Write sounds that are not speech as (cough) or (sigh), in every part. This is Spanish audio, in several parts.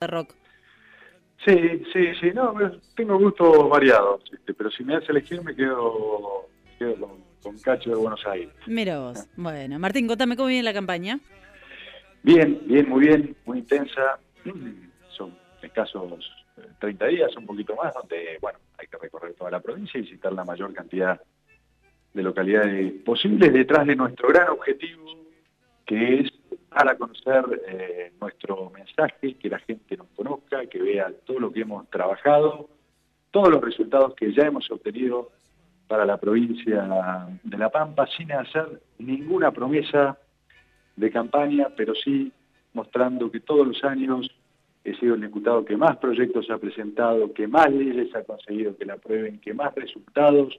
de rock. Sí, sí, sí, no, tengo gustos variados, este, pero si me hace elegir me quedo, con, Cacho de Buenos Aires. Mira vos, bueno. Martín, contame cómo viene la campaña. Bien, bien, muy bien, muy intensa. (clears throat) Son escasos 30 eh, días, un poquito más, donde, bueno, hay que recorrer toda la provincia y visitar la mayor cantidad de localidades posibles detrás de nuestro gran objetivo, que es dar a conocer eh, nuestro mensaje, que la gente nos conozca, que vea todo lo que hemos trabajado, todos los resultados que ya hemos obtenido para la provincia de La Pampa, sin hacer ninguna promesa de campaña, pero sí mostrando que todos los años he sido el diputado que más proyectos ha presentado, que más leyes ha conseguido que la aprueben, que más resultados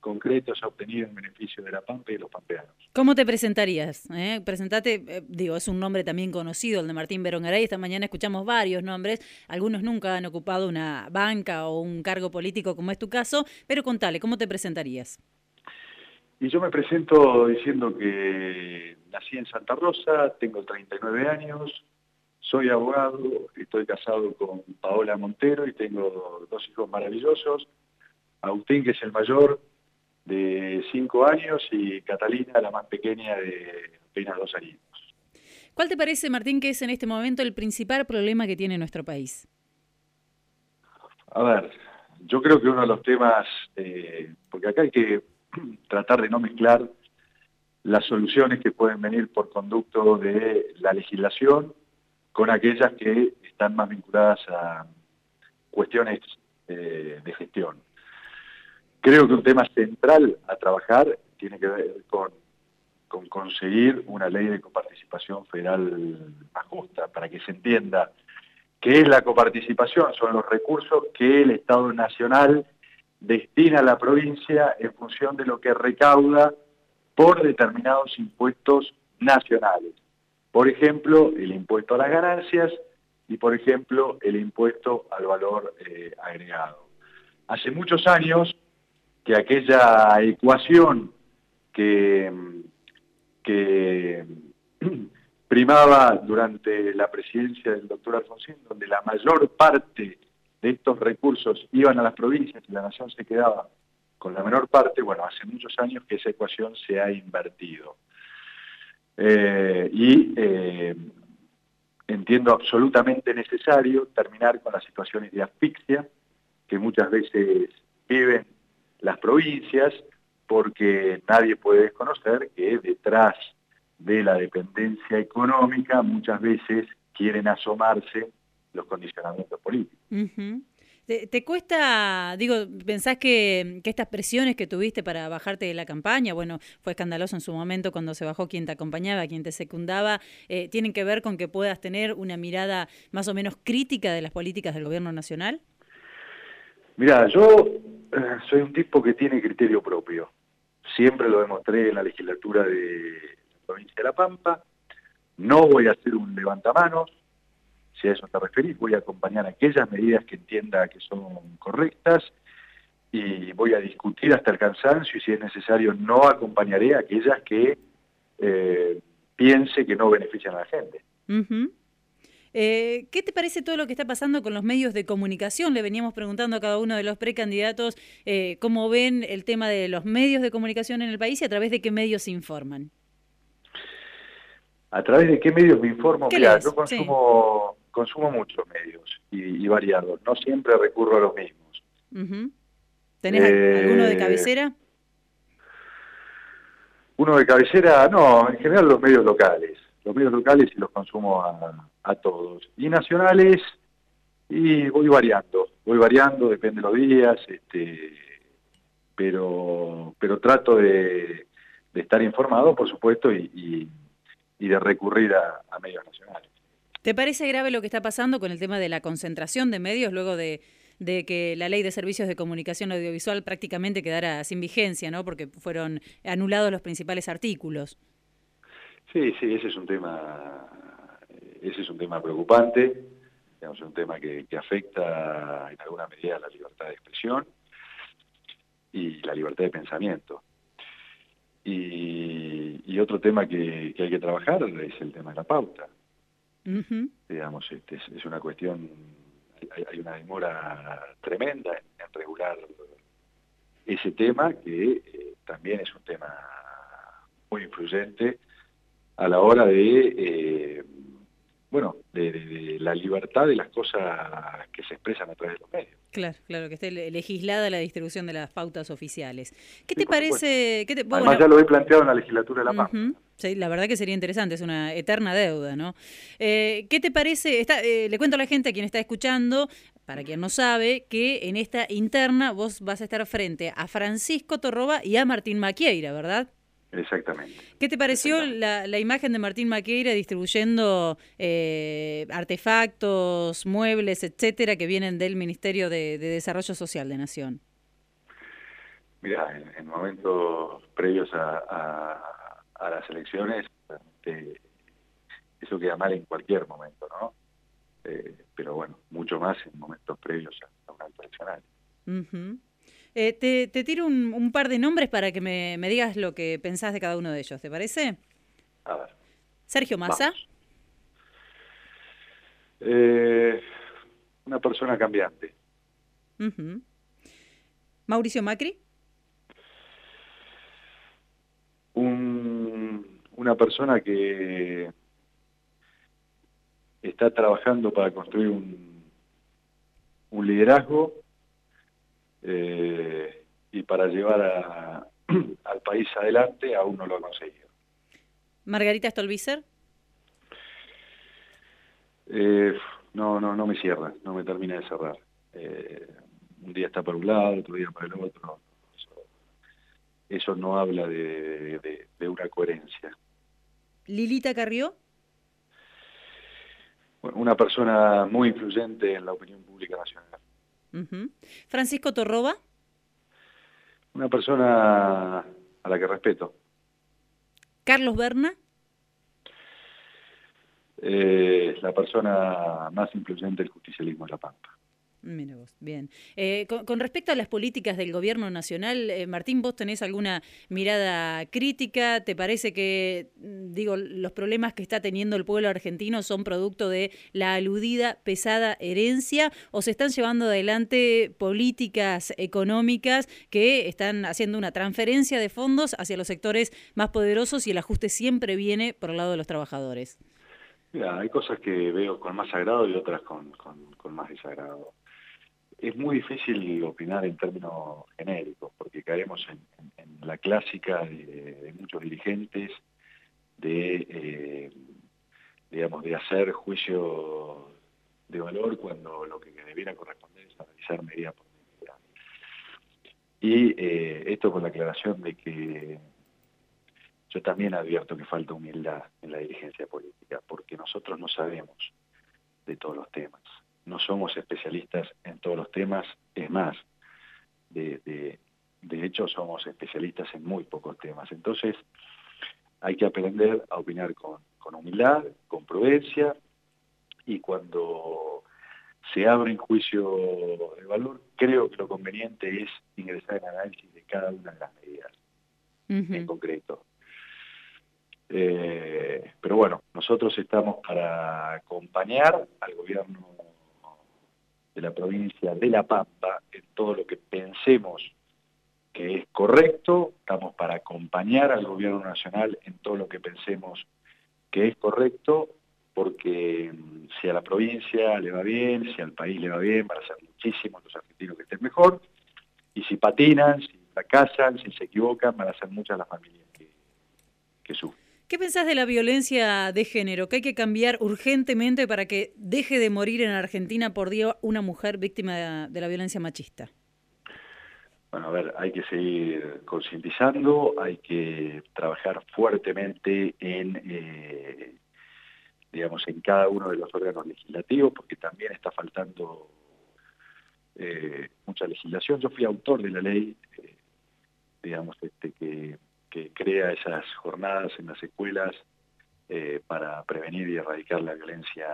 concretos ha obtenido en beneficio de la Pampa y de los pampeanos. ¿Cómo te presentarías? Eh? Presentate, eh, digo, es un nombre también conocido, el de Martín Berongaray. Esta mañana escuchamos varios nombres, algunos nunca han ocupado una banca o un cargo político como es tu caso, pero contale, ¿cómo te presentarías? Y yo me presento diciendo que nací en Santa Rosa, tengo 39 años, soy abogado, estoy casado con Paola Montero y tengo dos hijos maravillosos. Agustín, que es el mayor, de cinco años y Catalina, la más pequeña, de apenas dos años. ¿Cuál te parece, Martín, que es en este momento el principal problema que tiene nuestro país? A ver, yo creo que uno de los temas, eh, porque acá hay que (clears throat) tratar de no mezclar las soluciones que pueden venir por conducto de la legislación con aquellas que están más vinculadas a cuestiones eh, de gestión. Creo que un tema central a trabajar tiene que ver con, con conseguir una ley de coparticipación federal más justa, para que se entienda qué es la coparticipación, son los recursos que el Estado Nacional destina a la provincia en función de lo que recauda por determinados impuestos nacionales. Por ejemplo, el impuesto a las ganancias y, por ejemplo, el impuesto al valor eh, agregado. Hace muchos años que aquella ecuación que, que (clears throat) primaba durante la presidencia del doctor Alfonsín, donde la mayor parte de estos recursos iban a las provincias y la nación se quedaba con la menor parte, bueno, hace muchos años que esa ecuación se ha invertido. Eh, y eh, entiendo absolutamente necesario terminar con las situaciones de asfixia que muchas veces viven provincias, porque nadie puede desconocer que detrás de la dependencia económica muchas veces quieren asomarse los condicionamientos políticos. ¿Te, cuesta, digo, pensás que, estas presiones que tuviste para bajarte de la campaña, bueno, fue escandaloso en su momento cuando se bajó quien te acompañaba, quien te secundaba, eh, tienen que ver con que puedas tener una mirada más o menos crítica de las políticas del gobierno nacional? Mira, yo soy un tipo que tiene criterio propio. Siempre lo demostré en la legislatura de la provincia de La Pampa. No voy a hacer un levantamanos, si a eso te referís, voy a acompañar aquellas medidas que entienda que son correctas y voy a discutir hasta el cansancio y si es necesario no acompañaré a aquellas que eh, piense que no benefician a la gente. Eh, ¿Qué te parece todo lo que está pasando con los medios de comunicación? Le veníamos preguntando a cada uno de los precandidatos eh, cómo ven el tema de los medios de comunicación en el país y a través de qué medios se informan. ¿A través de qué medios me informo? Mira, yo consumo, consumo muchos medios y, variados. No siempre recurro a los mismos. ¿Tenés alguno de eh, cabecera? Uno de cabecera, no, en general los medios locales. Los medios locales y los consumo a, a todos. Y nacionales, y voy variando, voy variando, depende de los días, este, pero, pero trato de, estar informado, por supuesto, y, de recurrir a, medios nacionales. ¿Te parece grave lo que está pasando con el tema de la concentración de medios luego de, de que la ley de servicios de comunicación audiovisual prácticamente quedara sin vigencia, ¿no? porque fueron anulados los principales artículos? Sí, sí, ese es un tema ese es un tema preocupante, es un tema que, afecta en alguna medida la libertad de expresión y la libertad de pensamiento. Y, otro tema que, hay que trabajar es el tema de la pauta. Digamos, este, es, una cuestión, hay, una demora tremenda en, regular ese tema, que eh, también es un tema muy influyente a la hora de, eh, bueno, de, la libertad de las cosas que se expresan a través de los medios. Claro, claro, que esté legislada la distribución de las pautas oficiales. ¿Qué te parece? Qué Además ya lo he planteado en la legislatura de La Pampa. Sí, la verdad que sería interesante, es una eterna deuda, ¿no? Eh, ¿Qué te parece? Está, eh, le cuento a la gente, a quien está escuchando, para quien no sabe, que en esta interna vos vas a estar frente a Francisco Torroba y a Martín Maquieira, ¿verdad? Exactamente. ¿Qué te pareció la, la, imagen de Martín Maqueira distribuyendo eh, artefactos, muebles, etcétera, que vienen del Ministerio de, Desarrollo Social de Nación? Mira, en, momentos previos a, las elecciones, eso queda mal en cualquier momento, ¿no? Eh, pero bueno, mucho más en momentos previos a, una eleccionaria. Eh, te, tiro un, par de nombres para que me, digas lo que pensás de cada uno de ellos, ¿te parece? A ver. Sergio Massa. Eh, una persona cambiante. Mauricio Macri. una persona que está trabajando para construir un, un liderazgo eh, y para llevar (clears throat) al país adelante aún no lo ha conseguido. Margarita Stolbizer. Eh, no, no, no me cierra, no me termina de cerrar. Eh, un día está para un lado, otro día para el otro. Eso, no habla de, una coherencia. ¿Lilita Carrió? una persona muy influyente en la opinión pública nacional. Francisco Torroba. Una persona a la que respeto. Carlos Berna. Eh, la persona más influyente del justicialismo de La Pampa. Mira vos, bien. Eh, con, respecto a las políticas del gobierno nacional, eh, Martín, ¿vos tenés alguna mirada crítica? ¿Te parece que, mm, digo, los problemas que está teniendo el pueblo argentino son producto de la aludida pesada herencia o se están llevando adelante políticas económicas que están haciendo una transferencia de fondos hacia los sectores más poderosos y el ajuste siempre viene por el lado de los trabajadores? Mira, hay cosas que veo con más agrado y otras con, con más desagrado es muy difícil opinar en términos genéricos, porque caemos en, la clásica de, muchos dirigentes de, eh, digamos, de hacer juicio de valor cuando lo que debiera corresponder es analizar medida por medida. Y eh, esto con la aclaración de que yo también advierto que falta humildad en la dirigencia política, porque nosotros no sabemos de todos los temas no somos especialistas en todos los temas, es más, de, de, hecho somos especialistas en muy pocos temas. Entonces hay que aprender a opinar con, con humildad, con prudencia, y cuando se abre un juicio de valor, creo que lo conveniente es ingresar en análisis de cada una de las medidas en concreto. Eh, pero bueno, nosotros estamos para acompañar al gobierno de la provincia de La Pampa en todo lo que pensemos que es correcto, estamos para acompañar al gobierno nacional en todo lo que pensemos que es correcto, porque mm, si a la provincia le va bien, si al país le va bien, van a ser muchísimos los argentinos que estén mejor, y si patinan, si fracasan, si se equivocan, van a ser muchas las familias que, que sufren. ¿Qué pensás de la violencia de género? ¿Que hay que cambiar urgentemente para que deje de morir en Argentina por día una mujer víctima de, la violencia machista? Bueno, a ver, hay que seguir concientizando, hay que trabajar fuertemente en, eh, digamos, en cada uno de los órganos legislativos, porque también está faltando eh, mucha legislación. Yo fui autor de la ley, eh, digamos, este, que que crea esas jornadas en las escuelas eh, para prevenir y erradicar la violencia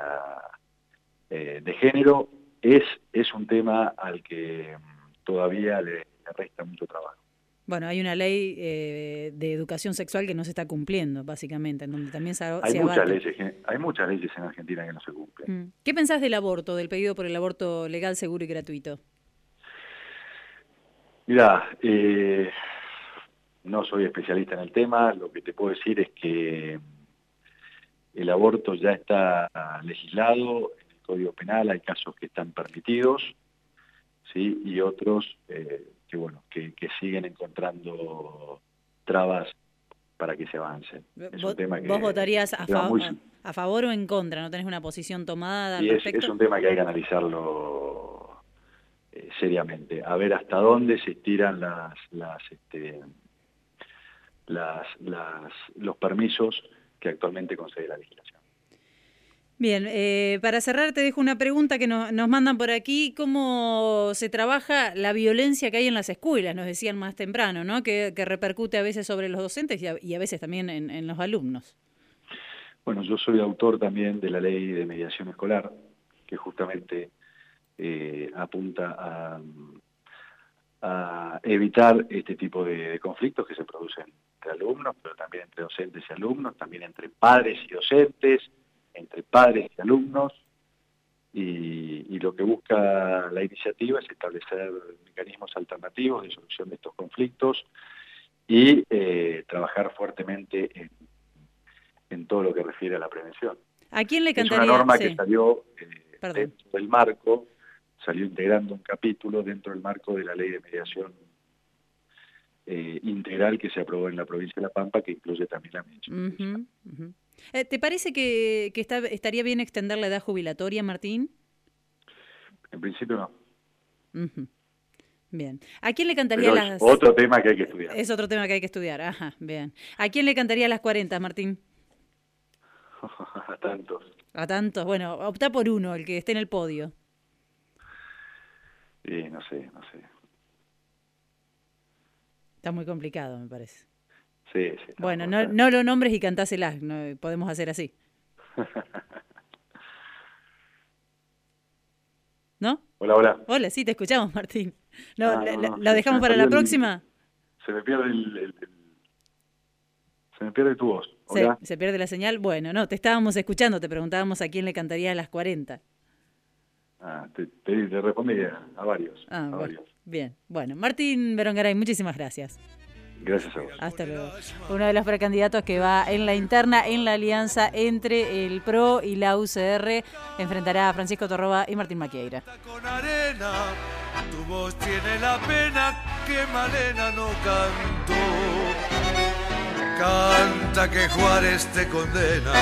eh, de género, es, es un tema al que mm, todavía le, resta mucho trabajo. Bueno, hay una ley eh, de educación sexual que no se está cumpliendo, básicamente, en donde también se, hay muchas leyes Hay muchas leyes en Argentina que no se cumplen. Mm. ¿Qué pensás del aborto, del pedido por el aborto legal, seguro y gratuito? Mira, eh, no soy especialista en el tema, lo que te puedo decir es que el aborto ya está legislado, en el Código Penal hay casos que están permitidos, ¿sí? y otros eh, que, bueno, que, siguen encontrando trabas para que se avance. ¿Vos, votarías a, a, favor o en contra? ¿No tenés una posición tomada al respecto? Es, es un tema que hay que analizarlo eh, seriamente, a ver hasta dónde se estiran las, las, este, las, las, los permisos que actualmente concede la legislación. Bien, eh, para cerrar te dejo una pregunta que nos mandan por aquí. ¿Cómo se trabaja la violencia que hay en las escuelas? Nos decían más temprano, ¿no? Que, repercute a veces sobre los docentes y a, veces también en, los alumnos. Bueno, yo soy autor también de la ley de mediación escolar, que justamente eh, apunta a, a, evitar este tipo de conflictos que se producen entre alumnos, pero también entre docentes y alumnos, también entre padres y docentes, entre padres y alumnos, y, lo que busca la iniciativa es establecer mecanismos alternativos de solución de estos conflictos y eh, trabajar fuertemente en, todo lo que refiere a la prevención. ¿A quién le cantaría? Es una norma que salió eh, dentro del marco, salió integrando un capítulo dentro del marco de la ley de mediación eh, integral que se aprobó en la provincia de La Pampa, que incluye también la mediación. Eh, ¿Te parece que, estaría bien extender la edad jubilatoria, Martín? En principio no. Bien. ¿A quién le cantaría las...? otro tema que hay que estudiar. Es otro tema que hay que estudiar, ajá, bien. ¿A quién le cantaría las 40, Martín? (laughs) A tantos. A tantos, bueno, opta por uno, el que esté en el podio. Sí, no sé, no sé. Está muy complicado, me parece. Sí, sí. Bueno, no, no, lo nombres y cantáselas, no, podemos hacer así. (laughs) ¿No? Hola, hola. Hola, sí, te escuchamos, Martín. No, ah, ¿Lo dejamos para la próxima? se me pierde el, Se me pierde tu voz. Se, pierde la señal? Bueno, no, te estábamos escuchando, te preguntábamos a quién le cantaría a las 40. Ah, te, te, respondí a, varios. Ah, a varios. Bien, bueno. Martín Berongaray, muchísimas gracias. Gracias a vos. Hasta luego. Uno de los precandidatos que va en la interna, en la alianza entre el PRO y la UCR, enfrentará a Francisco Torroba y Martín Maquieira. Con arena, tu voz tiene la pena que Malena no cantó. Canta que Juárez te condena.